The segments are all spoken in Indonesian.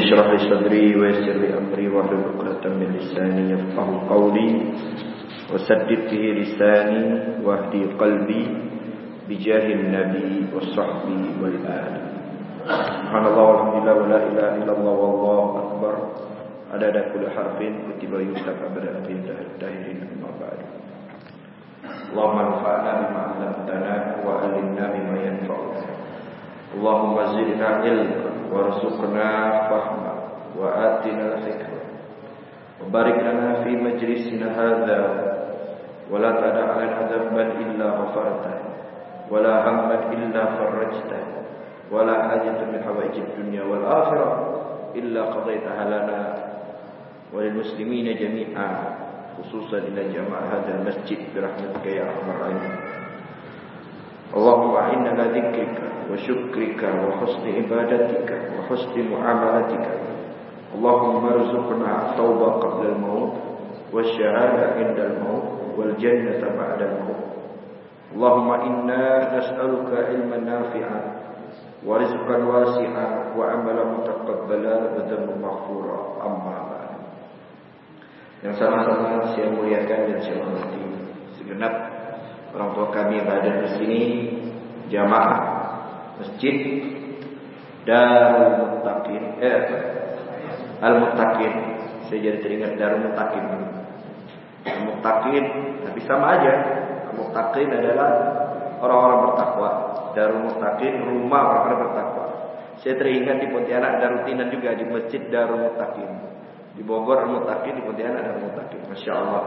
Rabbi syrah li sadri wa amri wa hlul 'uqdatam min lisani yafqahu lisani wa hdi qalbi bijahin nabi wa sahbi wal ali. Subhanallah walhamdulillah wa la akbar. Adada kulli harfin kutiba yustab abada abin dahirin amma ba'du Allahumma anfa'na bima wa Allahumma وارزقنا فهما وآتنا الحكمة. وبارك لنا في مجلسنا هذا. ولا تدع لنا ذنبا إلا غفرته. ولا هما إلا فرجته. ولا حاجة من حوائج الدنيا والآخرة إلا قضيتها لنا. وللمسلمين جميعا خصوصا إلى جماعة هذا المسجد برحمتك يا أرحم الراحمين. اللهم أعنا على ذكرك وشكرك وحسن عبادتك وحسن معاملتك اللهم ارزقنا التوبة قبل الموت والشهادة عند الموت والجنة بعد الموت اللهم إنا نسألك علما نافعا ورزقا واسعا وعملا متقبلا وذنبا مغفورا أما بعد yang sama-sama saya muliakan dan saya hormati segenap orang tua kami berada di sini jamaah masjid Darul Muttaqin. Eh Al Muttaqin saya jadi teringat Darul Muttaqin. Al Muttaqin tapi sama aja. Al Muttaqin adalah orang-orang bertakwa. Darul Muttaqin rumah orang-orang bertakwa. Saya teringat di Pontianak ada rutinan juga di Masjid Darul Muttaqin. Di Bogor Al Muttaqin di Pontianak Darul Muttaqin Masya Allah.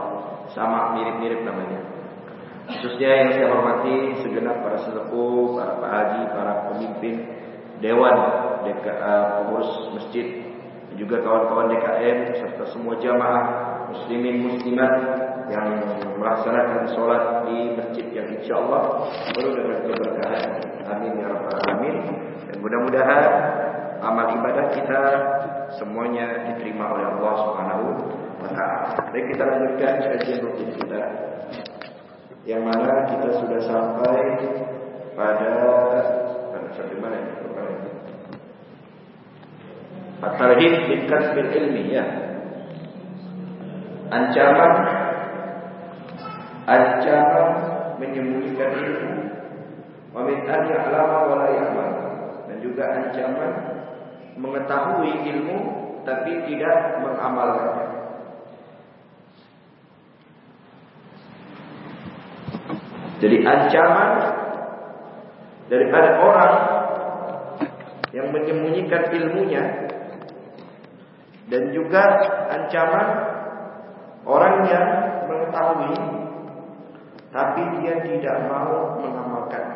Sama mirip-mirip namanya Khususnya yang saya hormati segenap para sesepuh, para pak haji, para pemimpin dewan DK, uh, pengurus masjid, juga kawan-kawan DKM serta semua jamaah muslimin muslimat yang melaksanakan sholat di masjid yang insya Allah penuh dengan keberkahan. Amin ya rabbal alamin. Dan mudah-mudahan amal ibadah kita semuanya diterima oleh Allah Subhanahu wa taala. Baik kita lanjutkan kajian rutin kita yang mana kita sudah sampai pada sampai mana ya? At-tarhib bil kasbil ilmi ya. Ancaman ancaman menyembunyikan ilmu. Wa min an wa la ya'mal. Dan juga ancaman mengetahui ilmu tapi tidak mengamalkannya. Jadi ancaman daripada orang yang menyembunyikan ilmunya dan juga ancaman orang yang mengetahui tapi dia tidak mau mengamalkan.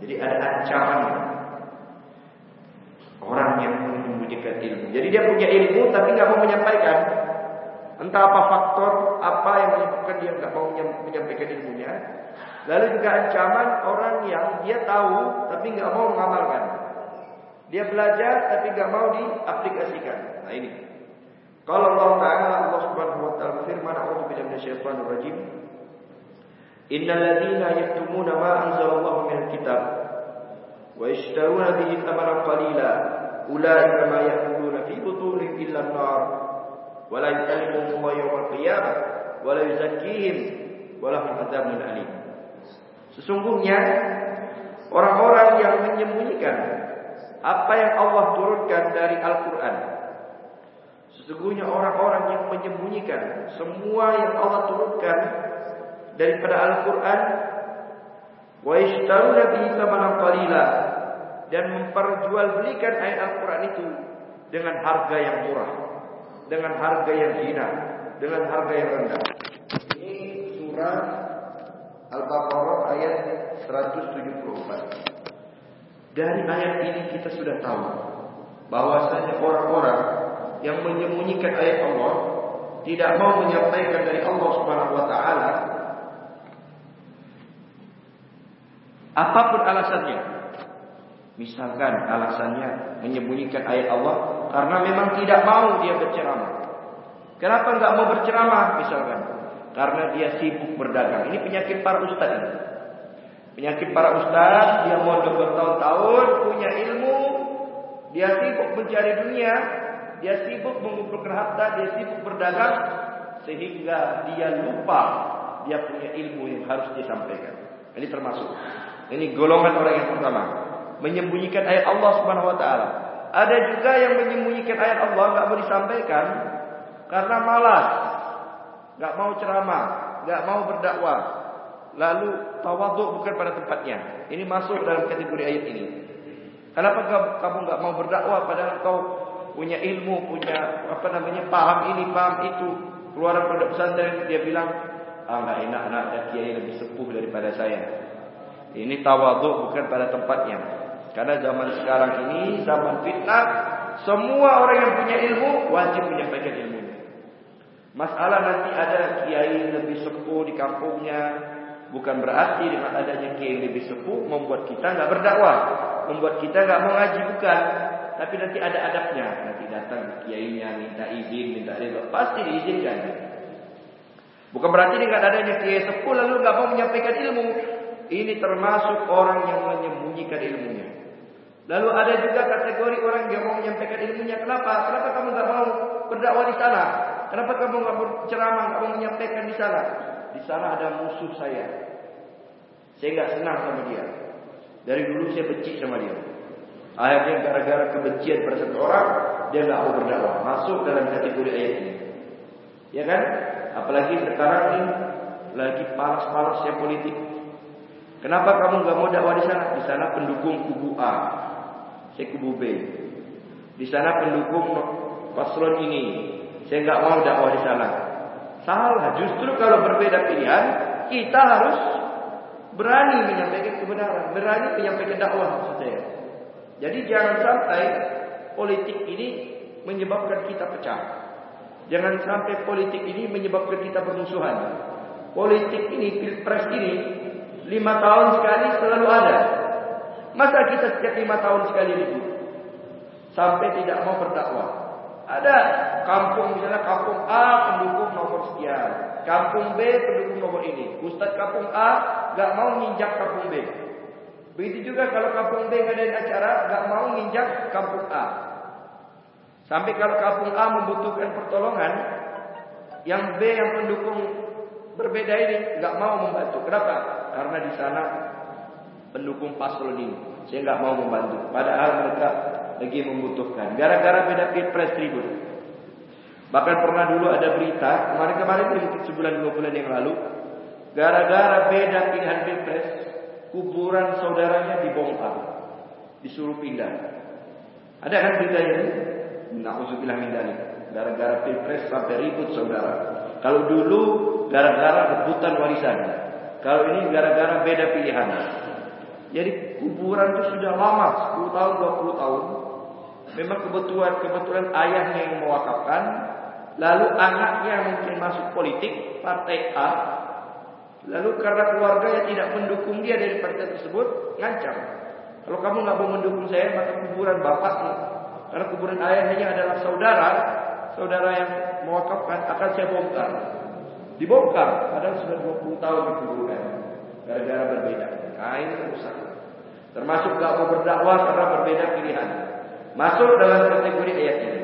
Jadi ada ancaman orang yang menyembunyikan ilmu. Jadi dia punya ilmu tapi nggak mau menyampaikan. Entah apa faktor apa yang menyebabkan dia nggak mau menyampaikan ilmunya. Lalu juga ancaman orang yang dia tahu tapi nggak mau mengamalkan. Dia belajar tapi nggak mau diaplikasikan. Nah ini. Kalau Allah Taala Allah Subhanahu Wa Taala berfirman, "A'udzu billahi minasyaitonir rajim." Innal ladzina yaktumuna ma anzalallahu minal kitab wa yashtaruna bihi thamanan qalila ulaika ma ya'kuluna fi butunihim illa an-nar wa la yukallimuhum yawmal qiyamah wa la yuzakkihim wa lahum adzabun alim. Sesungguhnya orang-orang yang menyembunyikan apa yang Allah turunkan dari Al-Quran. Sesungguhnya orang-orang yang menyembunyikan semua yang Allah turunkan daripada Al-Quran. Wa ishtaruna bihi thamanan qalila dan memperjualbelikan ayat Al-Quran itu dengan harga yang murah, dengan harga yang hina, dengan harga yang rendah. Ini surah Al-Baqarah ayat 174. Dari ayat ini kita sudah tahu bahwasanya orang-orang yang menyembunyikan ayat Allah tidak mau menyampaikan dari Allah Subhanahu wa taala apa pun alasannya. Misalkan alasannya menyembunyikan ayat Allah karena memang tidak mau dia berceramah. Kenapa nggak mau berceramah misalkan? Karena dia sibuk berdagang. Ini penyakit para ustadz ini. Penyakit para ustadz, dia mondok bertahun-tahun, punya ilmu, dia sibuk mencari dunia, dia sibuk mengumpulkan harta, dia sibuk berdagang sehingga dia lupa dia punya ilmu yang harus disampaikan. Ini termasuk. Ini golongan orang yang pertama, menyembunyikan ayat Allah Subhanahu wa taala. Ada juga yang menyembunyikan ayat Allah nggak mau disampaikan karena malas, nggak mau ceramah, nggak mau berdakwah. Lalu tawaduk bukan pada tempatnya. Ini masuk dalam kategori ayat ini. Kenapa kamu nggak mau berdakwah padahal kau punya ilmu, punya apa namanya paham ini, paham itu. Keluar produk pesantren dia bilang, ah nggak enak anak ada kiai lebih sepuh daripada saya. Ini tawaduk bukan pada tempatnya. Karena zaman sekarang ini zaman fitnah, semua orang yang punya ilmu wajib menyampaikan ilmunya. Masalah nanti ada kiai lebih sepuh di kampungnya, bukan berarti dengan adanya kiai lebih sepuh membuat kita nggak berdakwah, membuat kita nggak mau ngaji bukan. Tapi nanti ada adabnya. Nanti datang kiainya minta izin, minta ridho, pasti diizinkan. Bukan berarti dengan adanya kiai sepuh lalu nggak mau menyampaikan ilmu. Ini termasuk orang yang menyembunyikan ilmunya. Lalu ada juga kategori orang yang mau menyampaikan ilmunya. Kenapa? Kenapa kamu nggak mau berdakwah di sana? Kenapa kamu nggak berceramah, mau menyampaikan di sana? Di sana ada musuh saya. Saya nggak senang sama dia. Dari dulu saya benci sama dia. Akhirnya gara-gara kebencian pada satu orang, dia nggak mau berdakwah. Masuk dalam kategori ayat ini. Ya kan? Apalagi sekarang ini lagi panas-panasnya politik. Kenapa kamu nggak mau dakwah di sana? Di sana pendukung kubu A, saya kubu B. Di sana pendukung paslon ini, saya nggak mau dakwah di sana. Salah. Justru kalau berbeda pilihan, kita harus berani menyampaikan kebenaran, berani menyampaikan dakwah maksud saya. Jadi jangan sampai politik ini menyebabkan kita pecah. Jangan sampai politik ini menyebabkan kita bermusuhan. Politik ini, pilpres ini Lima tahun sekali selalu ada. Masa kita setiap lima tahun sekali ribut? Sampai tidak mau berdakwah. Ada kampung misalnya kampung A pendukung nomor sekian. Kampung B pendukung nomor ini. Ustadz kampung A gak mau nginjak kampung B. Begitu juga kalau kampung B ngadain acara gak mau nginjak kampung A. Sampai kalau kampung A membutuhkan pertolongan, yang B yang pendukung berbeda ini nggak mau membantu. Kenapa? karena di sana pendukung paslon ini. Saya nggak mau membantu. Padahal mereka lagi membutuhkan. Gara-gara beda pilpres ribut. Bahkan pernah dulu ada berita kemarin-kemarin sebulan dua bulan yang lalu. Gara-gara beda pilihan pilpres, kuburan saudaranya dibongkar, disuruh pindah. Ada kan beritanya ini? Nauzubillah min dzalik. Gara-gara pilpres sampai ribut saudara. Kalau dulu gara-gara rebutan warisan. Kalau ini gara-gara beda pilihan. Jadi kuburan itu sudah lama, 10 tahun, 20 tahun. Memang kebetulan kebetulan ayahnya yang mewakafkan, lalu anaknya mungkin masuk politik, partai A. Lalu karena keluarga yang tidak mendukung dia dari partai tersebut, ngancam. Kalau kamu nggak mau mendukung saya, maka kuburan bapak karena kuburan ayahnya adalah saudara, saudara yang mewakafkan akan saya bongkar. Dibongkar, padahal sudah 20 tahun dikuburkan. Gara-gara berbeda. Nah ini. Termasuk gak mau berdakwah karena berbeda pilihan. Masuk dalam kategori ayat ini.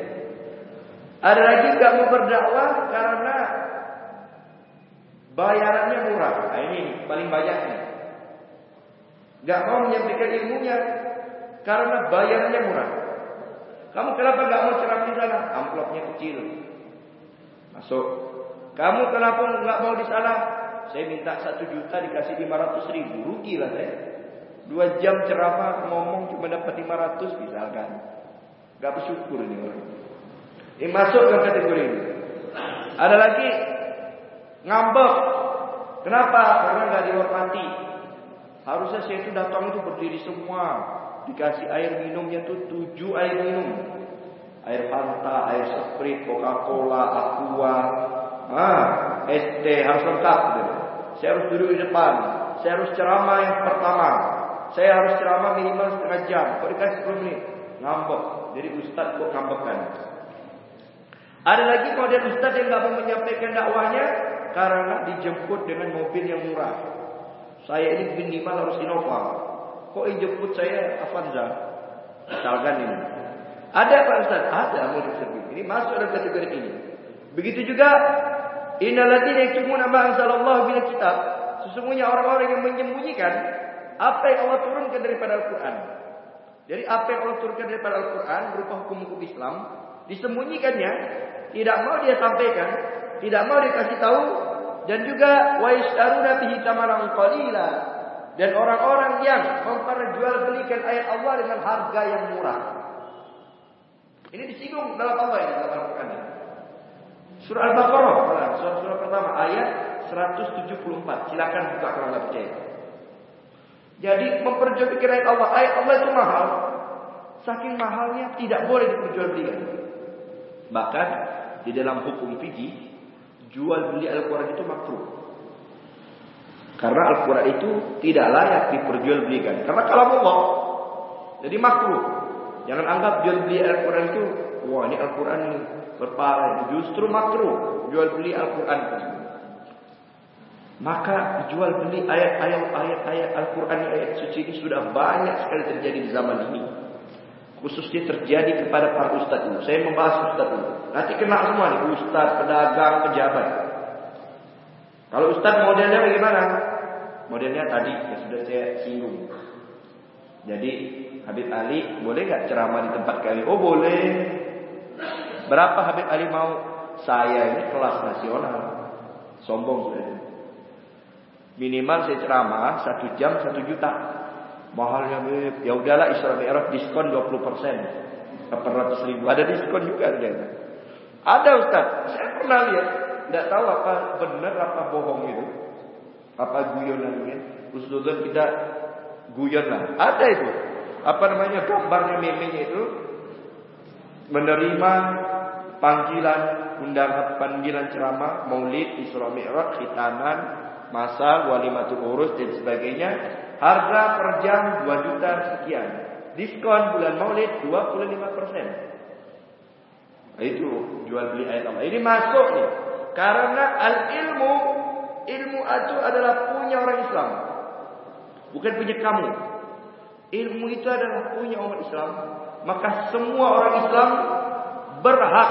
Ada lagi gak mau berdakwah karena bayarannya murah. Nah, ini paling banyak nih. Gak mau menyampaikan ilmunya karena bayarannya murah. Kamu kenapa gak mau ceramah di sana? Amplopnya kecil. Masuk. Kamu kenapa nggak mau di sana? Saya minta satu juta dikasih lima ratus ribu, rugi lah saya. Dua jam ceramah ngomong cuma dapat lima ratus misalkan. Gak bersyukur ini orang. Ini masuk ke kategori ini. Ada lagi ngambek. Kenapa? Karena nggak dihormati. Harusnya saya itu datang itu berdiri semua. Dikasih air minumnya tuh tujuh air minum. Air Fanta, air Sprite, Coca-Cola, Aqua, Ah, SD harus lengkap. Gitu. Saya harus duduk di depan. Saya harus ceramah yang pertama. Saya harus ceramah minimal setengah jam. Kok dikasih 10 menit? Ngambek. Jadi ustaz kok ngambekkan. Ada lagi model ustaz yang nggak mau menyampaikan dakwahnya karena dijemput dengan mobil yang murah. Saya ini minimal harus Innova. Kok yang jemput saya Avanza? Misalkan ini. Ada Pak Ustaz? Ada tersebut. Ini masuk dalam kategori ini. Begitu juga innalladzina yaktumuna ma anzalallahu bil kitab. Sesungguhnya orang-orang yang menyembunyikan apa yang Allah turunkan daripada Al-Qur'an. Jadi apa yang Allah turunkan daripada Al-Qur'an berupa hukum-hukum Islam disembunyikannya, tidak mau dia sampaikan, tidak mau dikasih tahu dan juga wa yashtaruna bihi thamanan qalila dan orang-orang yang memperjualbelikan ayat Allah dengan harga yang murah. Ini disinggung dalam Allah ini dalam Al-Qur'an. Surah Al-Baqarah, surah surah pertama ayat 174. Silakan buka kalau nggak percaya. Jadi memperjualbelikan ayat Allah, ayat Allah itu mahal. Saking mahalnya tidak boleh diperjualbelikan. Bahkan di dalam hukum fikih jual beli Al-Qur'an itu makruh. Karena Al-Quran itu tidak layak diperjualbelikan. Karena kalam Allah. Jadi makruh. Jangan anggap jual beli Al-Quran itu, wah ini Al-Quran ini berpahala. Justru makruh jual beli Al-Quran Maka jual beli ayat-ayat ayat-ayat Al-Quran ayat suci ini sudah banyak sekali terjadi di zaman ini. Khususnya terjadi kepada para ustadz ini. Saya membahas ustadz ini. Nanti kena semua nih, ustadz, pedagang, pejabat. Kalau ustadz modelnya bagaimana? Modelnya tadi yang sudah saya singgung. Jadi Habib Ali boleh nggak ceramah di tempat kami? Oh boleh. Berapa Habib Ali mau? Saya ini kelas nasional. Sombong sudah. Minimal saya ceramah satu jam satu juta. Mahalnya Habib. Ya udahlah Isra Mi'raj diskon 20 persen. 800 ribu. Ada diskon juga ternyata. Ada Ustaz. Saya pernah lihat. Tidak tahu apa benar apa bohong itu. Apa guyonan ini. Ustaz kita guyon lah. Ada itu. Apa namanya gambarnya memenya itu. Menerima panggilan undangan panggilan ceramah, maulid, Isra Mi'raj, khitanan, masa, walimatul urus dan sebagainya. Harga per jam 2 juta sekian. Diskon bulan maulid 25 persen. Nah, itu jual beli ayat Allah. Ini masuk nih. Karena al ilmu ilmu itu adalah punya orang Islam. Bukan punya kamu. Ilmu itu adalah punya orang Islam. Maka semua orang Islam berhak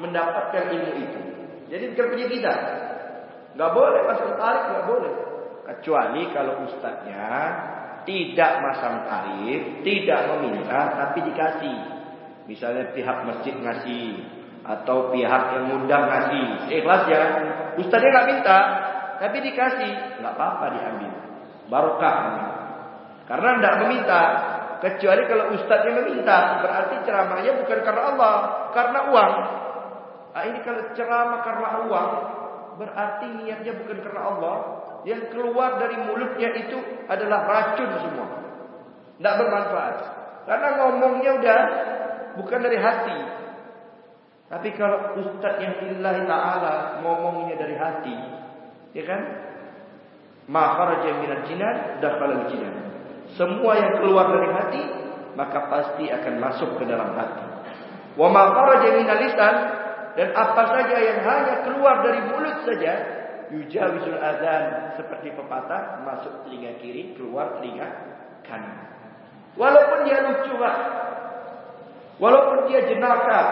mendapatkan ilmu itu. Jadi bukan punya kita. Gak boleh pasang tarik, gak boleh. Kecuali kalau ustadznya tidak masang tarif, tidak meminta, tapi dikasih. Misalnya pihak masjid ngasih, atau pihak yang ngundang ngasih. Ikhlas ya. Ustadznya nggak minta, tapi dikasih, nggak apa-apa diambil. Barokah. Karena tidak meminta, kecuali kalau ustadznya meminta, berarti ceramahnya bukan karena Allah, karena uang. Nah, ini kalau ceramah karena uang, berarti niatnya bukan karena Allah. Yang keluar dari mulutnya itu adalah racun semua. Tidak bermanfaat. Karena ngomongnya udah bukan dari hati. Tapi kalau ustaz yang lillahi ta'ala ngomongnya dari hati, ya kan? Ma kharaja minal jinan dakhala jinan. Semua yang keluar dari hati maka pasti akan masuk ke dalam hati. Wa ma lisan dan apa saja yang hanya keluar dari mulut saja yujawizul azan seperti pepatah masuk telinga kiri keluar telinga kanan. Walaupun dia lucu lah, walaupun dia jenaka,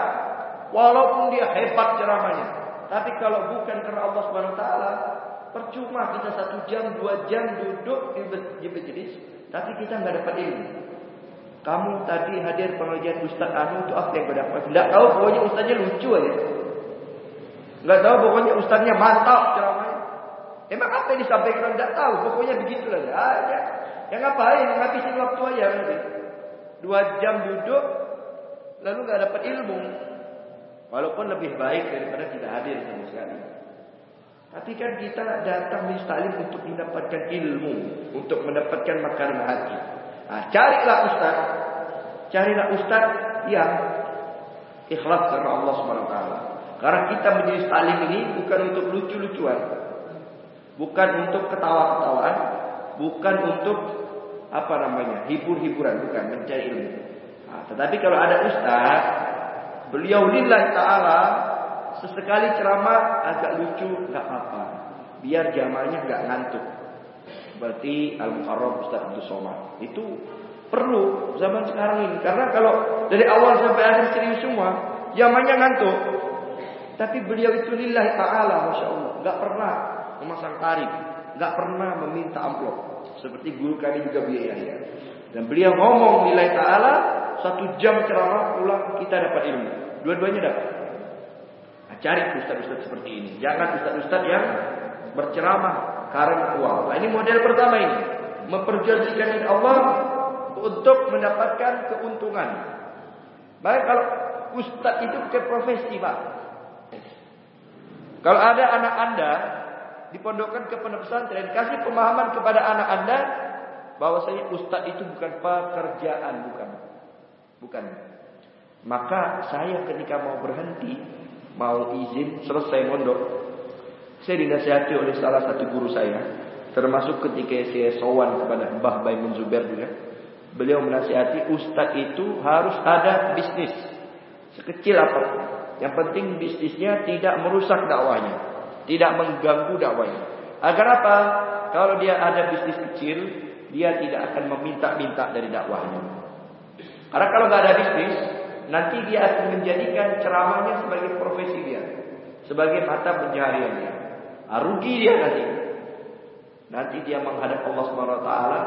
walaupun dia hebat ceramahnya, tapi kalau bukan karena Allah Subhanahu Wa Taala, percuma kita satu jam dua jam duduk di majelis, tapi kita nggak dapat ilmu. Kamu tadi hadir pengajian Ustaz Anu itu apa yang kau dapat? Tidak tahu pokoknya Ustaznya lucu aja. Nggak tahu pokoknya Ustaznya mantap ceramahnya. Emang apa yang disampaikan tidak tahu. Pokoknya begitulah. Ada. Yang ngapain? Ngabisin waktu aja nanti. Dua jam duduk, lalu nggak dapat ilmu. Walaupun lebih baik daripada tidak hadir sama sekali. Tapi kan kita datang Stalim untuk mendapatkan ilmu, untuk mendapatkan makanan hati. Nah, carilah ustaz, carilah ustaz yang ikhlas karena Allah taala. Karena kita menjadi Stalim ini bukan untuk lucu-lucuan. Bukan untuk ketawa-ketawaan, bukan untuk apa namanya? hibur-hiburan, bukan mencari ilmu. Nah, tetapi kalau ada ustaz, beliau lillahi taala sesekali ceramah agak lucu nggak apa-apa. Biar jamaahnya nggak ngantuk. Berarti Al Muharram Ustaz Abdul Somad itu Perlu zaman sekarang ini. Karena kalau dari awal sampai akhir serius semua, zamannya ngantuk. Tapi beliau itu lillahi ta'ala, Masya Allah. Gak pernah memasang tarif. Gak pernah meminta amplop. Seperti guru kami juga biaya. Dan beliau ngomong nilai ta'ala, satu jam ceramah pulang kita dapat ilmu. Dua-duanya dapat. Cari ustaz-ustaz seperti ini. Jangan ustaz-ustaz yang berceramah karena uang. Nah, ini model pertama ini. Memperjualbelikan Allah untuk mendapatkan keuntungan. Baik kalau ustaz itu ke profesi, Pak. Kalau ada anak Anda dipondokkan ke pondok pesantren, kasih pemahaman kepada anak Anda bahwasanya ustaz itu bukan pekerjaan, bukan. Bukan. Maka saya ketika mau berhenti, mau izin selesai mondok, saya dinasihati oleh salah satu guru saya, termasuk ketika saya sowan kepada Mbah Baimun Zubair juga. Beliau menasihati ustaz itu harus ada bisnis. Sekecil apa pun. Yang penting bisnisnya tidak merusak dakwahnya. Tidak mengganggu dakwahnya. Agar apa? Kalau dia ada bisnis kecil, dia tidak akan meminta-minta dari dakwahnya. Karena kalau nggak ada bisnis, nanti dia akan menjadikan ceramahnya sebagai profesi dia. Sebagai mata pencaharian dia. Ah, rugi dia nanti. Nanti dia menghadap Allah Subhanahu wa taala,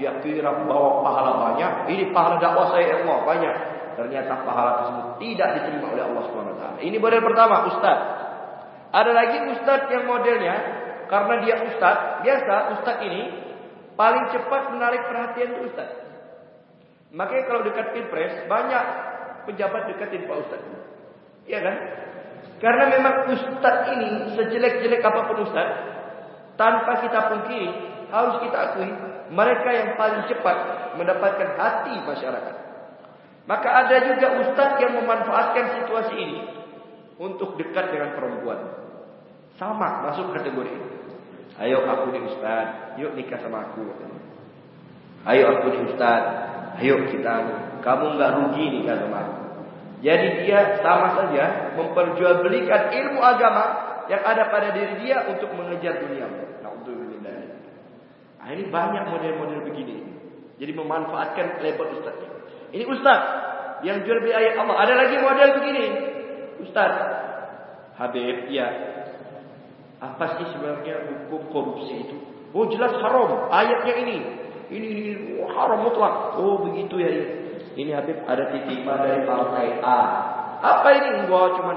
dia kira bawa pahala banyak, ini pahala dakwah saya Allah banyak. Ternyata pahala tersebut tidak diterima oleh Allah Subhanahu wa taala. Ini model pertama, ustaz. Ada lagi ustaz yang modelnya karena dia ustaz, biasa ustaz ini paling cepat menarik perhatian ustaz. Makanya kalau dekat pilpres banyak pejabat dekatin Pak Ustaz. Iya kan? Karena memang ustaz ini sejelek-jelek apa pun ustaz, tanpa kita pungkiri, harus kita akui, mereka yang paling cepat mendapatkan hati masyarakat. Maka ada juga ustaz yang memanfaatkan situasi ini untuk dekat dengan perempuan. Sama masuk kategori. Ayo aku nih ustaz, yuk nikah sama aku. Ayo aku nih ustaz, ayo kita. Kamu nggak rugi nikah sama aku. Jadi dia sama saja memperjualbelikan ilmu agama yang ada pada diri dia untuk mengejar dunia. Nah, ini banyak model-model begini. Jadi memanfaatkan label ustaz. Ini ustaz yang jual beli ayat Allah. Ada lagi model begini. Ustaz, Habib, ya. Apa sih sebenarnya hukum korupsi itu? Oh jelas haram. Ayatnya ini. Ini, ini oh, haram mutlak. Oh begitu ya. ya. Ini Habib ada titipan dari partai A. Apa ini? Enggak cuma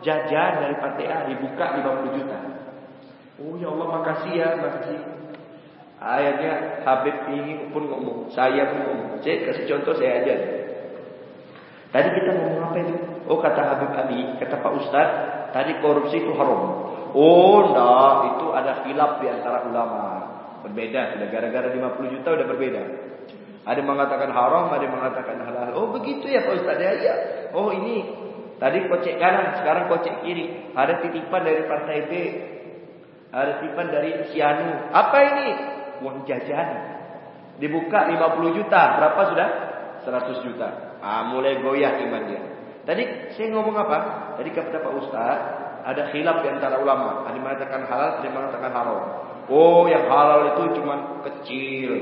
jajan dari partai A dibuka 50 juta. Oh ya Allah makasih ya, makasih. Ayatnya Habib ini pun ngomong, saya pun ngomong. Saya kasih contoh saya aja. Tadi kita ngomong apa itu? Oh kata Habib Abi, kata Pak Ustad, tadi korupsi itu haram. Oh enggak, itu ada khilaf di antara ulama. Berbeda, sudah gara-gara 50 juta udah berbeda. Ada mengatakan haram, ada mengatakan halal. Oh begitu ya Pak Ustaz ya. ya. Oh ini tadi kocek kanan, sekarang kocek kiri. Ada titipan dari partai B. Ada titipan dari Sianu. Apa ini? Uang jajan. Dibuka 50 juta. Berapa sudah? 100 juta. Ah, mulai goyah iman dia. Tadi saya ngomong apa? Tadi kata Pak Ustaz, ada khilaf di antara ulama. Ada mengatakan halal, ada mengatakan haram. Oh, yang halal itu cuma kecil.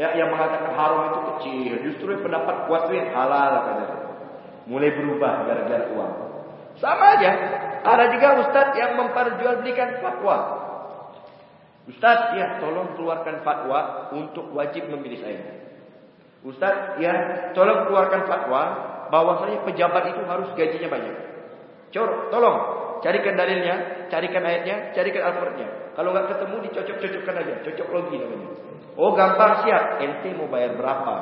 Ya, yang mengatakan haram itu kecil. Justru pendapat kuat itu yang halal katanya. Mulai berubah gara-gara uang. Sama aja. Ada juga ustadz yang memperjualbelikan fatwa. Ustadz, ya tolong keluarkan fatwa untuk wajib memilih saya. Ustadz, ya tolong keluarkan fatwa bahwasanya pejabat itu harus gajinya banyak. Cor, tolong carikan dalilnya, carikan ayatnya, carikan al-Qur'annya. Kalau nggak ketemu dicocok-cocokkan aja, cocok logi namanya. Oh gampang siap. Ente mau bayar berapa?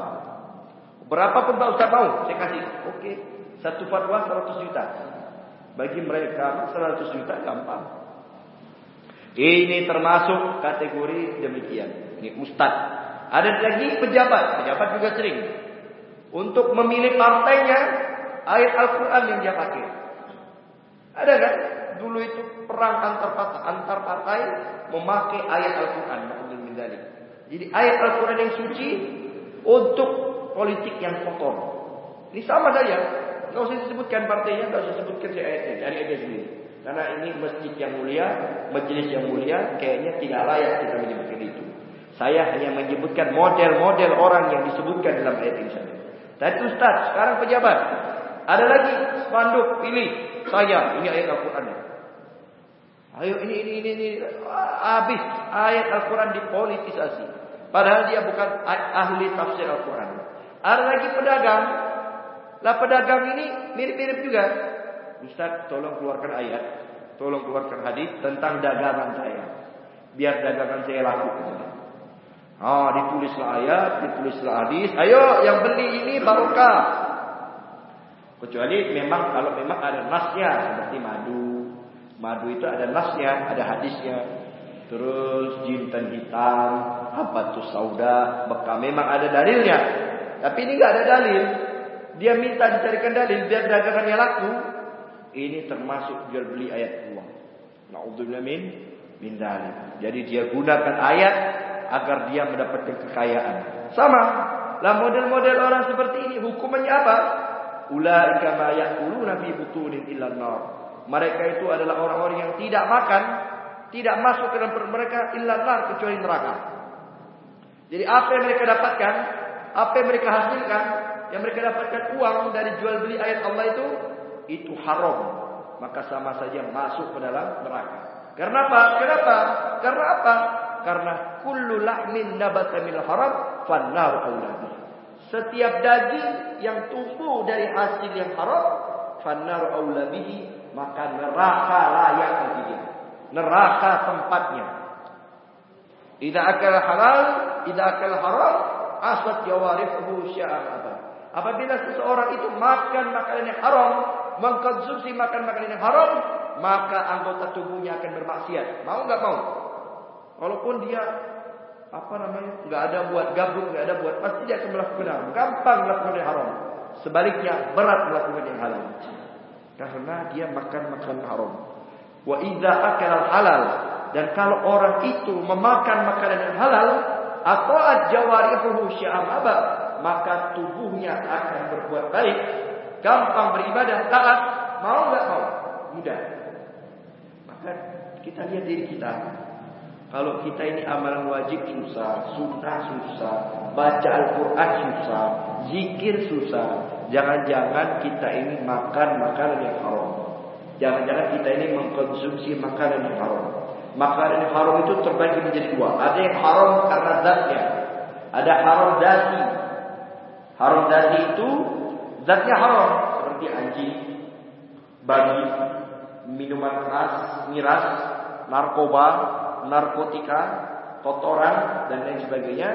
Berapa pun Pak Ustaz mau, saya kasih. Oke. Satu fatwa 100 juta. Bagi mereka 100 juta gampang. Ini termasuk kategori demikian. Ini ustaz. Ada lagi pejabat. Pejabat juga sering. Untuk memilih partainya, ayat Al-Quran yang dia pakai. Ada kan? Dulu itu perang antar partai, antar partai memakai ayat Al-Quran. Jadi ayat Al-Quran yang suci untuk politik yang kotor. Ini sama saja. Nggak usah disebutkan partainya, nggak usah disebutkan si ayatnya. Cari aja sendiri. Karena ini masjid yang mulia, majelis yang mulia, kayaknya tidak layak kita menyebutkan itu. Saya hanya menyebutkan model-model orang yang disebutkan dalam ayat ini saja. Tadi Ustaz, sekarang pejabat. Ada lagi spanduk pilih saya. Ini ayat Al-Quran. Ayo ini ini ini ini habis ayat Al-Quran dipolitisasi. Padahal dia bukan ahli tafsir Al-Quran. Ada lagi pedagang. Lah pedagang ini mirip-mirip juga. Ustaz, tolong keluarkan ayat, tolong keluarkan hadis tentang dagangan saya. Biar dagangan saya laku. Ah, ditulislah ayat, ditulislah hadis. Ayo yang beli ini barokah. Kecuali memang kalau memang ada nasnya seperti madu. Madu itu ada nasnya, ada hadisnya. Terus jintan hitam, apa tuh sauda, maka memang ada dalilnya. Tapi ini nggak ada dalil. Dia minta dicarikan dalil biar dagangannya laku. Ini termasuk jual beli ayat Allah. Nauzubillah min min dalil. Jadi dia gunakan ayat agar dia mendapatkan kekayaan. Sama. Lah model-model orang seperti ini hukumannya apa? Ulaika ma ya'kuluna fi butunin illa nar. Mereka itu adalah orang-orang yang tidak makan, tidak masuk ke dalam perut mereka illa kecuali neraka. Jadi apa yang mereka dapatkan, apa yang mereka hasilkan, yang mereka dapatkan uang dari jual beli ayat Allah itu itu haram. Maka sama saja masuk ke dalam neraka. Karena apa? Kenapa? Karena apa? Karena kullu lahmin nabata minal haram fannar auladi. Setiap daging yang tumbuh dari hasil yang haram fannar auladihi maka neraka layak bagi dia. Neraka tempatnya. Idza akal halal, idza akal haram, asad jawarifuhu sya'ar Apabila seseorang itu makan makanan yang haram, mengkonsumsi makan makanan yang haram, maka anggota tubuhnya akan bermaksiat. Mau nggak mau? Walaupun dia apa namanya nggak ada buat gabung, nggak ada buat pasti dia akan melakukan haram. Gampang melakukan yang haram. Sebaliknya berat melakukan yang halal. Karena dia makan makanan haram. Wa idza akal halal dan kalau orang itu memakan makanan yang halal atau ajawarihu sya'aba maka tubuhnya akan berbuat baik, gampang beribadah, taat, mau nggak mau? Mudah. Maka kita lihat diri kita, kalau kita ini amalan wajib susah, sunnah susah, baca Al-Quran susah, zikir susah. Jangan-jangan kita ini makan makanan yang haram. Jangan-jangan kita ini mengkonsumsi makanan yang haram. Makanan yang haram itu terbagi menjadi dua. Ada yang haram karena zatnya. Ada haram dasi. Haram dasi itu zatnya haram. Seperti anjing, babi, minuman keras, miras, narkoba, narkotika, kotoran dan lain sebagainya.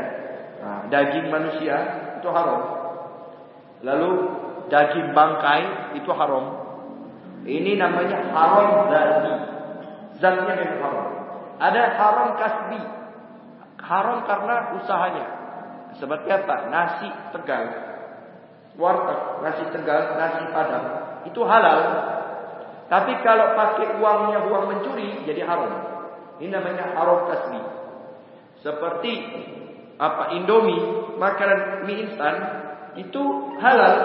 Nah, daging manusia itu haram. Lalu daging bangkai itu haram. Ini namanya haram zati. Zatnya memang haram. Ada haram kasbi. Haram karena usahanya. Seperti apa? Nasi tegal. Warteg, nasi tegal, nasi padang. Itu halal. Tapi kalau pakai uangnya uang mencuri jadi haram. Ini namanya haram kasbi. Seperti apa Indomie, makanan mie instan itu halal,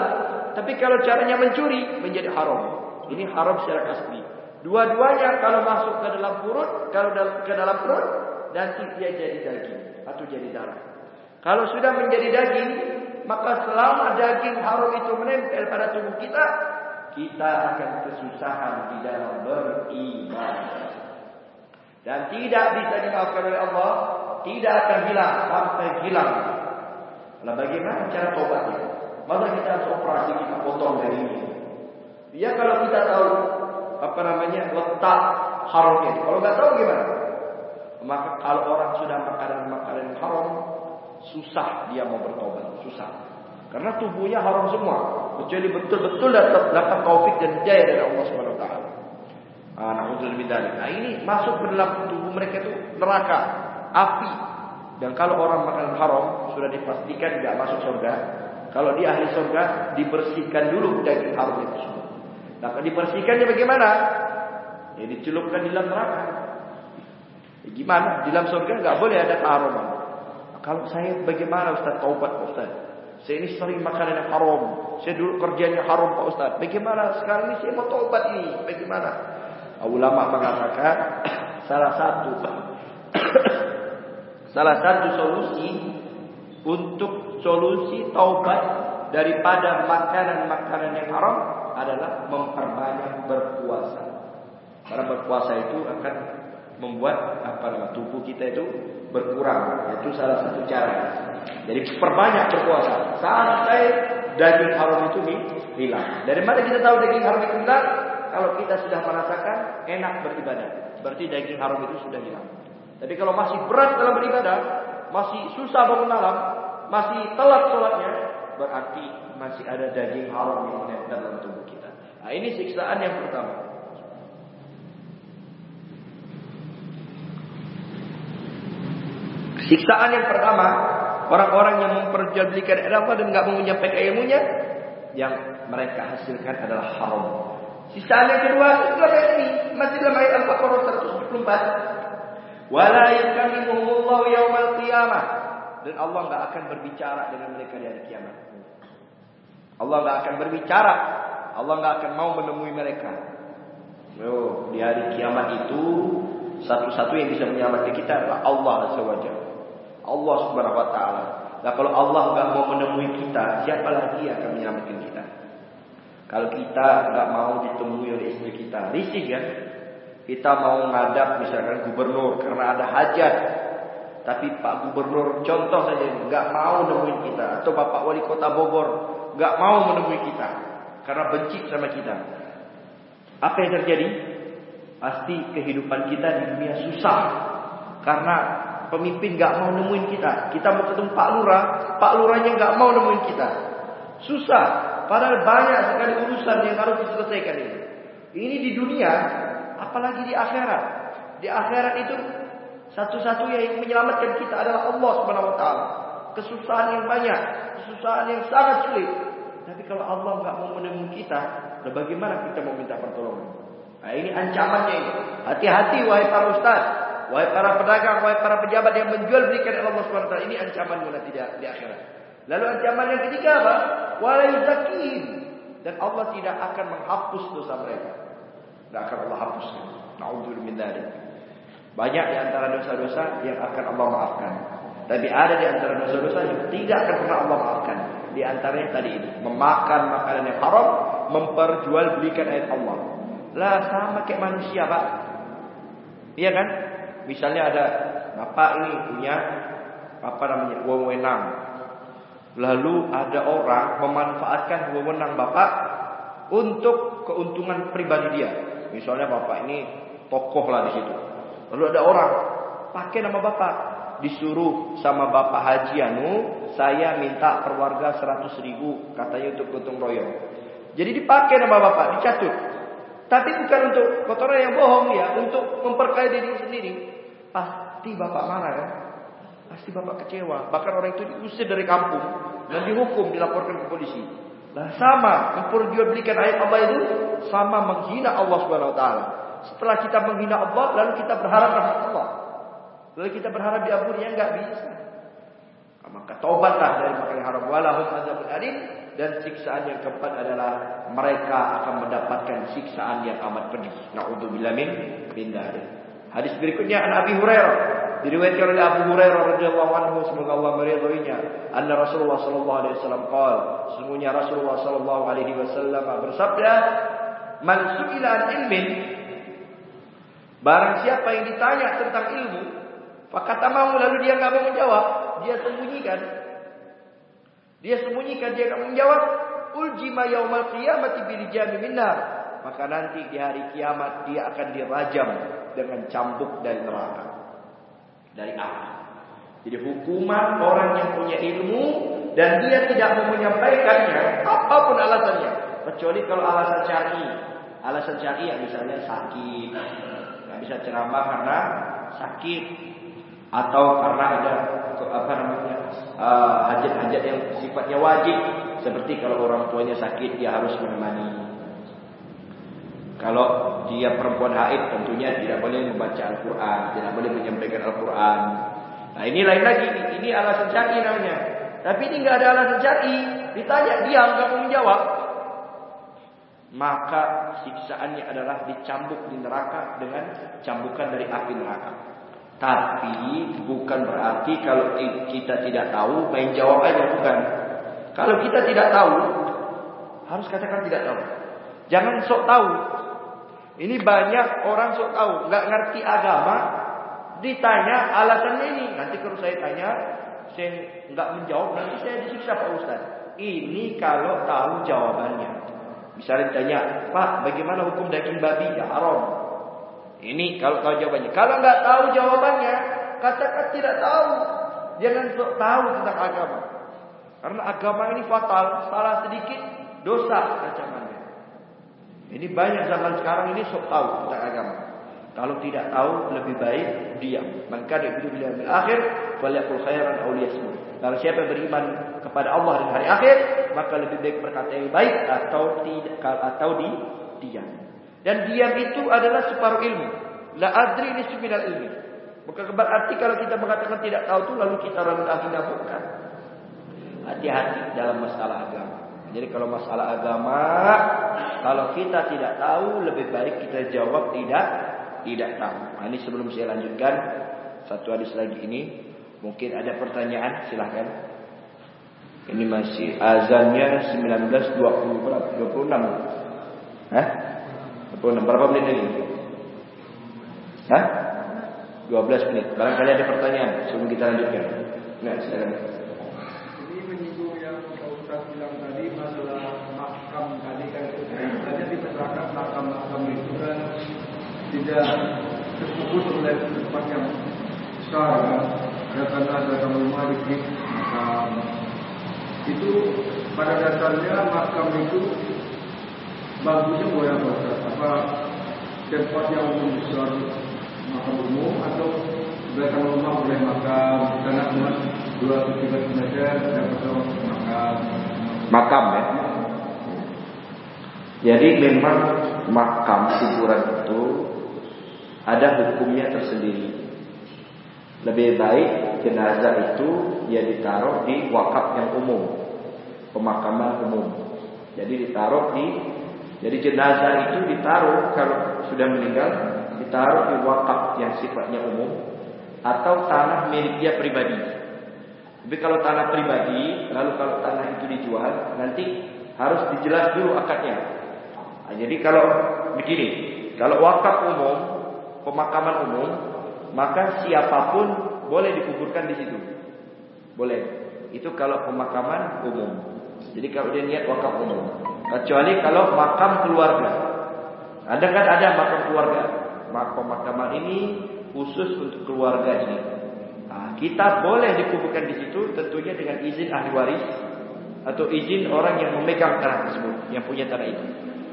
tapi kalau caranya mencuri menjadi haram. Ini haram secara kasbi. Dua-duanya kalau masuk ke dalam perut, kalau ke dalam perut nanti dia jadi daging atau jadi darah. Kalau sudah menjadi daging, maka selama daging haram itu menempel pada tubuh kita, kita akan kesusahan di dalam beribadah. Dan tidak bisa dimaafkan oleh Allah, tidak akan hilang sampai hilang. Nah bagaimana cara tobatnya? Masa kita harus operasi kita potong dari ini? Ya kalau kita tahu apa namanya letak haramnya. Kalau nggak tahu gimana? Maka kalau orang sudah makanan makanan haram, susah dia mau bertobat, susah. Karena tubuhnya haram semua. Kecuali betul-betul dapat dapat taufik dan jaya dari Allah Subhanahu wa taala. Ah, nah ini masuk ke dalam tubuh mereka itu neraka, api. Dan kalau orang makan haram sudah dipastikan tidak masuk surga. Kalau dia ahli surga dibersihkan dulu daging haram itu. Nah, dibersihkannya bagaimana? Ya dicelupkan di dalam neraka. Ya, gimana? Di dalam surga nggak boleh ada keharuman. Nah, kalau saya bagaimana Ustaz taubat Ustaz? Saya ini sering makanan yang haram. Saya dulu kerjanya haram Pak Ustaz. Bagaimana sekarang ini saya mau taubat ini? Bagaimana? Ulama mengatakan salah satu Salah satu solusi untuk solusi taubat daripada makanan-makanan yang haram adalah memperbanyak berpuasa. Karena berpuasa itu akan membuat apa namanya tubuh kita itu berkurang. Itu salah satu cara. Jadi perbanyak berpuasa sampai daging haram itu hilang. Dari mana kita tahu daging haram itu hilang? Kalau kita sudah merasakan enak beribadah, berarti daging haram itu sudah hilang. Tapi kalau masih berat dalam beribadah, masih susah bangun malam, masih telat sholatnya, berarti masih ada daging haram yang menempel dalam tubuh kita. Nah, ini siksaan yang pertama. Siksaan yang pertama, orang-orang yang memperjualbelikan apa dan nggak menyampaikan ilmunya, yang mereka hasilkan adalah haram. Siksaan yang kedua, itulah ini masih dalam ayat Al-Baqarah 124. Wala yakallimuhumullahu yaumal qiyamah. Dan Allah nggak akan berbicara dengan mereka di hari kiamat. Allah nggak akan berbicara. Allah nggak akan mau menemui mereka. Oh, di hari kiamat itu satu-satu yang bisa menyelamatkan kita adalah Allah Subhanahu Allah Subhanahu wa taala. Nah, kalau Allah nggak mau menemui kita, siapa lagi yang akan menyelamatkan kita? Kalau kita nggak mau ditemui oleh istri kita, risih ya. Kita mau ngadap misalkan gubernur karena ada hajat, tapi Pak Gubernur contoh saja nggak mau nemuin kita atau Bapak Wali Kota Bogor nggak mau menemui kita karena benci sama kita. Apa yang terjadi? Pasti kehidupan kita di dunia susah karena pemimpin nggak mau nemuin kita. Kita mau ketemu Pak Lurah, Pak Lurahnya nggak mau nemuin kita. Susah. Padahal banyak sekali urusan yang harus diselesaikan ini. Ini di dunia, apalagi di akhirat. Di akhirat itu satu-satunya yang menyelamatkan kita adalah Allah Subhanahu wa taala. Kesusahan yang banyak, kesusahan yang sangat sulit. Tapi kalau Allah nggak mau menemui kita, bagaimana kita mau minta pertolongan? Nah, ini ancamannya ini. Hati-hati wahai para ustaz. Wahai para pedagang, wahai para pejabat yang menjual belikan Allah SWT. Ini ancaman nanti di akhirat. Lalu ancaman yang ketiga apa? Walai zakin. Dan Allah tidak akan menghapus dosa mereka. Tidak akan Allah hapuskan. Na'udzubillah min dzalik. Banyak di antara dosa-dosa yang akan Allah maafkan. Tapi ada di antara dosa-dosa yang tidak akan pernah Allah maafkan. Di antaranya tadi ini. Memakan makanan yang haram. Memperjualbelikan ayat Allah. Lah sama kayak manusia pak. Iya kan? Misalnya ada bapak ini punya apa namanya wewenang. Lalu ada orang memanfaatkan wewenang bapak untuk keuntungan pribadi dia. Misalnya bapak ini tokoh lah di situ. Lalu ada orang pakai nama bapak disuruh sama bapak Haji Anu, saya minta perwarga 100 ribu katanya untuk gotong royong. Jadi dipakai nama bapak, dicatut. Tapi bukan untuk kotoran yang bohong ya, untuk memperkaya diri sendiri. Pasti bapak marah kan? Pasti bapak kecewa. Bahkan orang itu diusir dari kampung dan dihukum dilaporkan ke polisi. Nah sama memperjualbelikan ayat Allah itu sama menghina Allah Subhanahu Wa Taala. Setelah kita menghina Allah, lalu kita berharap rahmat Allah. Lalu kita berharap diampuni, ya enggak bisa. Maka taubatlah dari makanan haram. Walahum adzabun alim dan siksaan yang keempat adalah mereka akan mendapatkan siksaan yang amat pedih. Nauzubillah min Hadis berikutnya an Abi Hurairah diriwayatkan oleh Abu Hurairah radhiyallahu anhu semoga Allah meridhoinya. Anna Rasulullah sallallahu alaihi wasallam qaal sesungguhnya Rasulullah sallallahu alaihi wasallam bersabda man su'ila an ilmin barang siapa yang ditanya tentang ilmu fakata mau lalu dia enggak mau menjawab dia sembunyikan. Dia sembunyikan dia enggak menjawab uljima yaumal qiyamati bil jami minnar. Maka nanti di hari kiamat dia akan dirajam dengan cambuk dari neraka. Dari api. Jadi hukuman orang yang punya ilmu dan dia tidak mau menyampaikannya apa pun alasannya kecuali kalau alasan syar'i. Alasan syar'i yang misalnya sakit, nggak bisa ceramah karena sakit atau karena ada apa namanya eh, hajat-hajat uh, yang sifatnya wajib seperti kalau orang tuanya sakit dia harus menemani kalau dia perempuan haid tentunya tidak boleh membaca Al-Quran, tidak boleh menyampaikan Al-Quran. Nah ini lain lagi, ini alasan syar'i namanya. Tapi ini nggak ada alasan syar'i, ditanya dia nggak mau menjawab. Maka siksaannya adalah dicambuk di neraka dengan cambukan dari api neraka. Tapi bukan berarti kalau kita tidak tahu main jawab aja bukan. Kalau kita tidak tahu harus katakan tidak tahu. Jangan sok tahu. Ini banyak orang sok tahu, nggak ngerti agama, ditanya alasannya ini. Nanti kalau saya tanya, saya nggak menjawab, nanti saya disiksa Pak Ustaz. Ini kalau tahu jawabannya. Misalnya ditanya, Pak, bagaimana hukum daging babi? Ya haram. Ini kalau tahu jawabannya. Kalau nggak tahu jawabannya, katakan tidak tahu. Jangan sok tahu tentang agama. Karena agama ini fatal, salah sedikit dosa ancamannya. Ini banyak zaman sekarang ini sok tahu tentang agama. Kalau tidak tahu lebih baik diam. Maka dia bilang akhir, falyakul khairan aw liyasmut. Kalau siapa beriman kepada Allah dan hari akhir, maka lebih baik berkata yang baik atau tidak atau di diam. Dan diam itu adalah separuh ilmu. La adri ini seminal ilmi. Bukan berarti kalau kita mengatakan tidak tahu itu lalu kita rendah rendah bukan. Hati-hati dalam masalah agama. Jadi kalau masalah agama, kalau kita tidak tahu lebih baik kita jawab tidak tidak tahu. Nah, ini sebelum saya lanjutkan satu hadis lagi ini, mungkin ada pertanyaan, silahkan. Ini masih azannya 19.20 26. Hah? Berapa menit lagi? Hah? 12 menit. Barangkali ada pertanyaan sebelum kita lanjutkan. Nah, silakan. Ini menyinggung yang Pak Ustaz bilang tadi masalah makam tadi kan itu saja di masyarakat makam-makam itu kan tidak terfokus oleh tempat yang besar kan. Ada karena ada rumah di makam itu pada dasarnya makam itu bagusnya boleh apa Apa tempat yang umum besar makam umum atau belakang rumah boleh makam karena cuma dua atau tiga meter dapat makam. Makam ya. Jadi memang makam kuburan itu ada hukumnya tersendiri. Lebih baik jenazah itu ya ditaruh di wakaf yang umum, pemakaman umum. Jadi ditaruh di jadi jenazah itu ditaruh kalau sudah meninggal ditaruh di wakaf yang sifatnya umum atau tanah milik dia pribadi. Tapi kalau tanah pribadi, lalu kalau tanah itu dijual, nanti harus dijelas dulu akadnya. Nah, jadi kalau begini, kalau wakaf umum, pemakaman umum, maka siapa pun boleh dikuburkan di situ. Boleh. Itu kalau pemakaman umum. Jadi kalau dia niat wakaf umum. Kecuali kalau makam keluarga. Ada kan ada makam keluarga. Pemakaman ini khusus untuk keluarga ini. Nah, kita boleh dikuburkan di situ tentunya dengan izin ahli waris atau izin orang yang memegang tanah tersebut, yang punya tanah itu.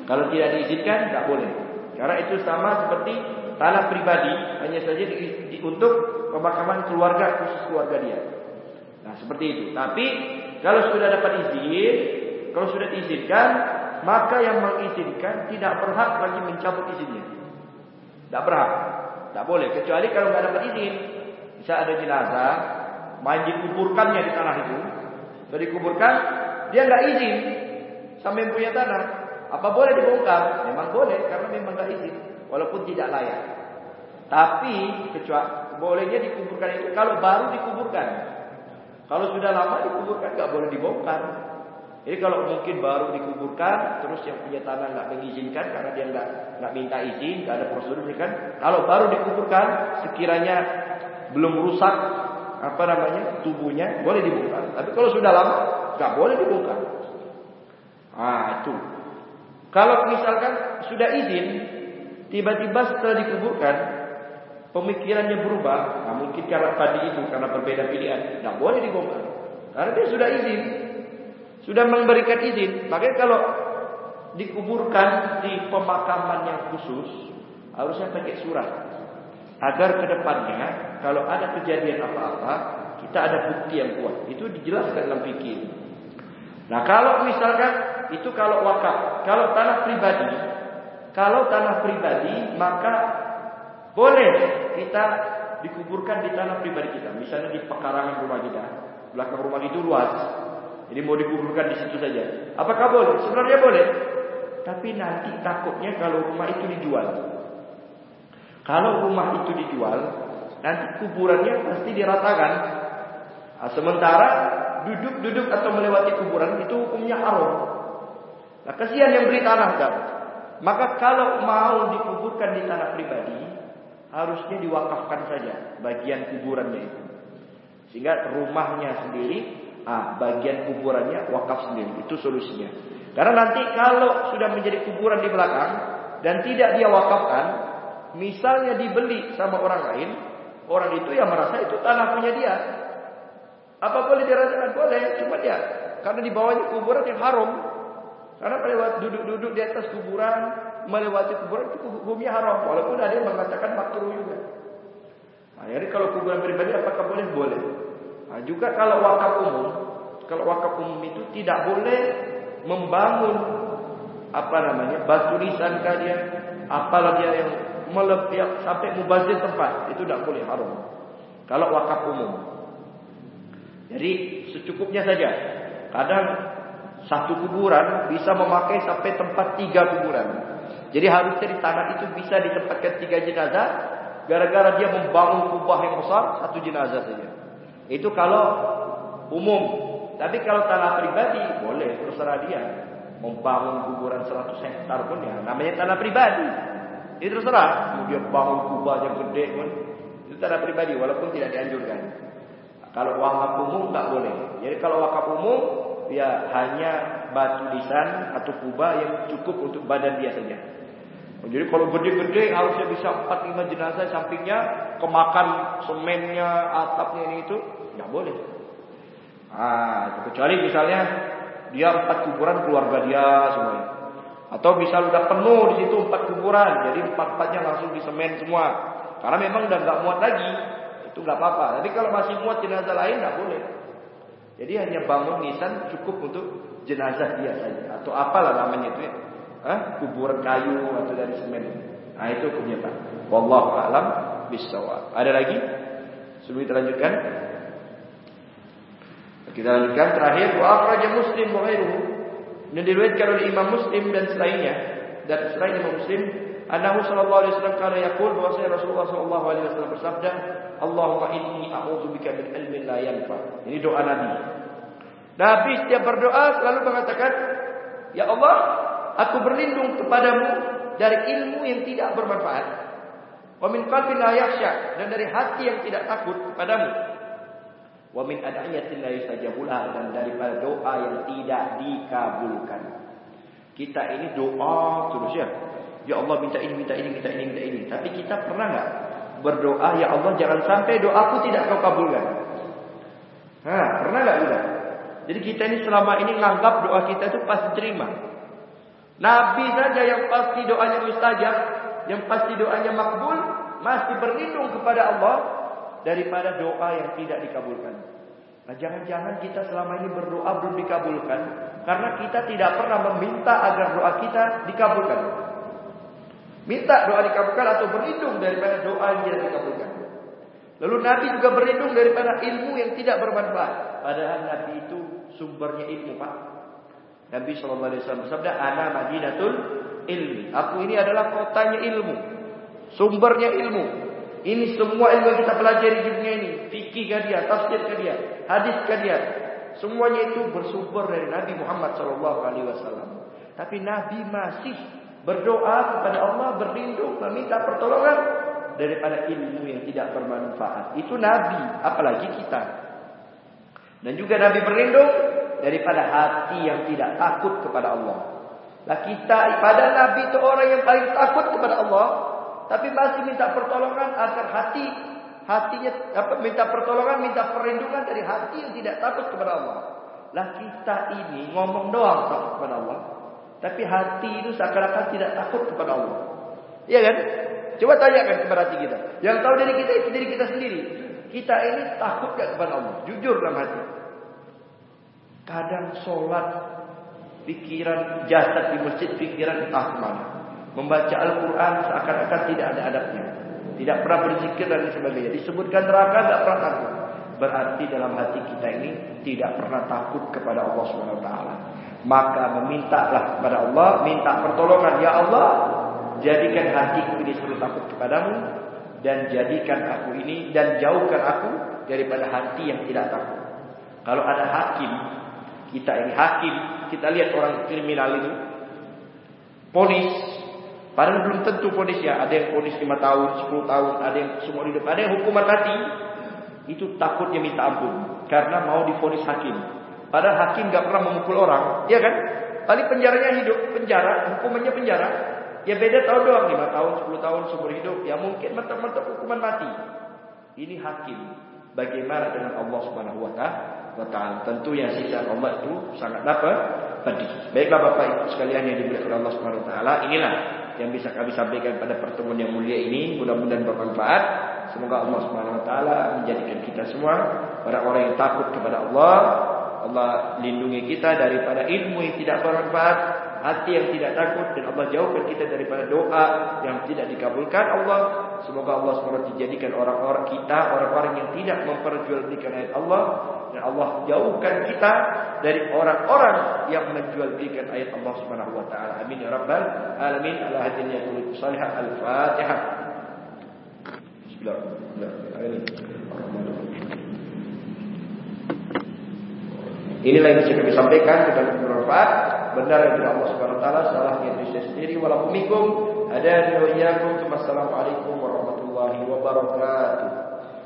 Kalau tidak diizinkan, tidak boleh. Karena itu sama seperti tanah pribadi, hanya saja di, di, untuk pemakaman keluarga khusus keluarga dia. Nah, seperti itu. Tapi kalau sudah dapat izin, kalau sudah diizinkan, maka yang mengizinkan tidak berhak lagi mencabut izinnya. Tidak berhak. Tidak boleh. Kecuali kalau nggak dapat izin. Bisa ada jenazah, main dikuburkannya di tanah itu. Sudah dikuburkan, dia nggak izin sampai punya tanah. Apa boleh dibongkar? Memang boleh karena memang nggak izin, walaupun tidak layak. Tapi kecuali bolehnya dikuburkan itu kalau baru dikuburkan. Kalau sudah lama dikuburkan nggak boleh dibongkar. Jadi kalau mungkin baru dikuburkan, terus yang punya tanah nggak mengizinkan karena dia nggak nggak minta izin, nggak ada prosedur kan? Kalau baru dikuburkan, sekiranya belum rusak apa namanya tubuhnya, boleh dibongkar. Tapi kalau sudah lama, nggak boleh dibongkar. Ah itu. Kalau misalkan sudah izin, tiba-tiba setelah dikuburkan, pemikirannya berubah, nah mungkin karena tadi itu karena berbeda pilihan, nggak boleh dibongkar. Karena dia sudah izin, sudah memberikan izin. Makanya kalau dikuburkan di pemakaman yang khusus, harusnya pakai surat. Agar ke depannya kalau ada kejadian apa-apa, kita ada bukti yang kuat. Itu dijelaskan dalam fikih. Nah kalau misalkan itu kalau wakaf, kalau tanah pribadi, kalau tanah pribadi maka boleh kita dikuburkan di tanah pribadi kita. Misalnya di pekarangan rumah kita, belakang rumah itu luas, jadi mau dikuburkan di situ saja. Apakah boleh? Sebenarnya boleh. Tapi nanti takutnya kalau rumah itu dijual. Kalau rumah itu dijual, nanti kuburannya pasti diratakan. Nah, sementara duduk-duduk atau melewati kuburan itu hukumnya haram. Nah, kasihan yang beli tanah kan. Maka kalau mau dikuburkan di tanah pribadi, harusnya diwakafkan saja bagian kuburannya itu. Sehingga rumahnya sendiri, ah, bagian kuburannya wakaf sendiri. Itu solusinya. Karena nanti kalau sudah menjadi kuburan di belakang dan tidak dia wakafkan, misalnya dibeli sama orang lain, orang itu yang merasa itu tanah punya dia. Apa boleh dirasakan? Boleh, cuma dia karena di bawahnya kuburan yang haram. Karena melewati duduk-duduk di atas kuburan, melewati kuburan itu hukumnya haram. Walaupun ada yang mengatakan makruh juga. Nah, jadi kalau kuburan pribadi apakah boleh? Boleh. Nah, juga kalau wakaf umum, kalau wakaf umum itu tidak boleh membangun apa namanya batu nisan dia, apalah dia yang melebiak sampai mubazir tempat itu tidak boleh haram. Kalau wakaf umum. Jadi secukupnya saja. Kadang satu kuburan bisa memakai sampai tempat tiga kuburan. Jadi harusnya di tanah itu bisa ditempatkan tiga jenazah. Gara-gara dia membangun kubah yang besar, satu jenazah saja. Itu kalau umum. Tapi kalau tanah pribadi, boleh terserah dia. Membangun kuburan 100 hektar pun ya, namanya tanah pribadi. Itu terserah. Dia bangun kubah yang gede pun, itu tanah pribadi, walaupun tidak dianjurkan. Kalau wakaf umum tak boleh. Jadi kalau wakaf umum ya hanya batu lisan atau kubah yang cukup untuk badan dia saja. Jadi kalau gede-gede harusnya bisa 4-5 jenazah sampingnya kemakan semennya, atapnya ini itu nggak boleh. Ah, kecuali misalnya dia empat kuburan keluarga dia semuanya. Atau bisa udah penuh di situ empat kuburan, jadi empat-empatnya langsung disemen semua. Karena memang udah nggak muat lagi, itu nggak apa-apa. Tapi kalau masih muat jenazah lain nggak boleh. Jadi hanya bangun nisan cukup untuk jenazah dia saja atau apalah namanya itu ya. Hah? kuburan kayu atau dari semen. Nah itu hukumnya Pak. Wallahu a'lam bishawab. Ada lagi? Sebelum kita lanjutkan. Kita lanjutkan terakhir wa akhraja Muslim wa ghairuhu. Ini diriwayatkan oleh Imam Muslim dan selainnya dan selain Imam Muslim Anahu sallallahu alaihi wasallam kala yaqul bahwasanya Rasulullah sallallahu alaihi wasallam bersabda, "Allahumma inni a'udzubika min ilmin la yanfa." Ini doa Nabi. Nabi setiap berdoa selalu mengatakan, "Ya Allah, aku berlindung kepadamu dari ilmu yang tidak bermanfaat, wa min qalbin la yakhsha dan dari hati yang tidak takut kepadamu, wa min ad'iyatin la yustajabula dan daripada doa yang tidak dikabulkan." Kita ini doa terus ya. Ya Allah minta ini, minta ini, minta ini, minta ini. Tapi kita pernah nggak berdoa, Ya Allah jangan sampai doaku tidak kau kabulkan. Nah, pernah nggak kita? Jadi kita ini selama ini nganggap doa kita itu pasti terima. Nabi saja yang pasti doanya mustajab, yang pasti doanya makbul, masih berlindung kepada Allah daripada doa yang tidak dikabulkan. Nah, jangan-jangan kita selama ini berdoa belum dikabulkan karena kita tidak pernah meminta agar doa kita dikabulkan. Minta doa dikabulkan atau berlindung daripada doa yang tidak dikabulkan. Lalu Nabi juga berlindung daripada ilmu yang tidak bermanfaat. Padahal Nabi itu sumbernya ilmu, Pak. Nabi Shallallahu Alaihi Wasallam bersabda, "Ana Madinatul ilmi." Aku ini adalah kotanya ilmu, sumbernya ilmu. Ini semua ilmu yang kita pelajari di dunia ini, fikih kan dia, tafsir kan dia, hadis kan dia. Semuanya itu bersumber dari Nabi Muhammad Shallallahu Alaihi Wasallam. Tapi Nabi masih berdoa kepada Allah, berlindung, meminta pertolongan daripada ilmu yang tidak bermanfaat. Itu Nabi, apalagi kita. Dan juga Nabi berlindung daripada hati yang tidak takut kepada Allah. Lah kita pada Nabi itu orang yang paling takut kepada Allah, tapi masih minta pertolongan agar hati hatinya minta pertolongan, minta perlindungan dari hati yang tidak takut kepada Allah. Lah kita ini ngomong doang takut kepada Allah, tapi hati itu seakan-akan tidak takut kepada Allah. Iya kan? Coba tanyakan kepada hati kita. Yang tahu diri kita itu diri kita sendiri. Kita ini takut gak kepada Allah? Jujur dalam hati. Kadang sholat, pikiran jasad di masjid, pikiran entah. Membaca Al-Quran seakan-akan tidak ada adabnya. Tidak pernah berzikir dan sebagainya. Disebutkan neraka gak pernah takut. Berarti dalam hati kita ini tidak pernah takut kepada Allah SWT. Maka memintalah kepada Allah, minta pertolongan. Ya Allah, jadikan hatiku ini selalu takut kepadamu dan jadikan aku ini dan jauhkan aku daripada hati yang tidak takut. Kalau ada hakim, kita ini hakim, kita lihat orang kriminal itu ponis padahal belum tentu ponisnya, ada yang ponis 5 tahun, 10 tahun, ada yang semua hidup, ada yang hukuman mati. Itu takutnya minta ampun karena mau difonis hakim. Padahal hakim gak pernah memukul orang, ya kan? Paling penjaranya hidup, penjara, hukumannya penjara. Ya beda tahun doang, 5 tahun, 10 tahun seumur hidup. Ya mungkin mantap-mantap hukuman mati. Ini hakim. Bagaimana dengan Allah Subhanahu wa taala? Tentu yang sisa Allah itu sangat apa? Pedih. Baiklah Bapak Ibu sekalian yang dimuliakan Allah Subhanahu wa taala, inilah yang bisa kami sampaikan pada pertemuan yang mulia ini. Mudah-mudahan bermanfaat. Semoga Allah Subhanahu wa taala menjadikan kita semua orang-orang yang takut kepada Allah. Allah lindungi kita daripada ilmu yang tidak bermanfaat, hati yang tidak takut dan Allah jauhkan kita daripada doa yang tidak dikabulkan Allah. Semoga Allah SWT dijadikan orang-orang kita orang-orang yang tidak memperjualbelikan ayat Allah dan Allah jauhkan kita dari orang-orang yang menjualbelikan ayat Allah Subhanahu wa taala. Amin ya rabbal alamin. Ala hadhihi al-Fatihah. Bismillahirrahmanirrahim. Inilah yang bisa kami sampaikan kita bermanfaat. Benar yang dari Allah Subhanahu wa taala, salahnya dari saya sendiri walaupun minkum. Ada wa iyyakum. Wassalamualaikum warahmatullahi wabarakatuh.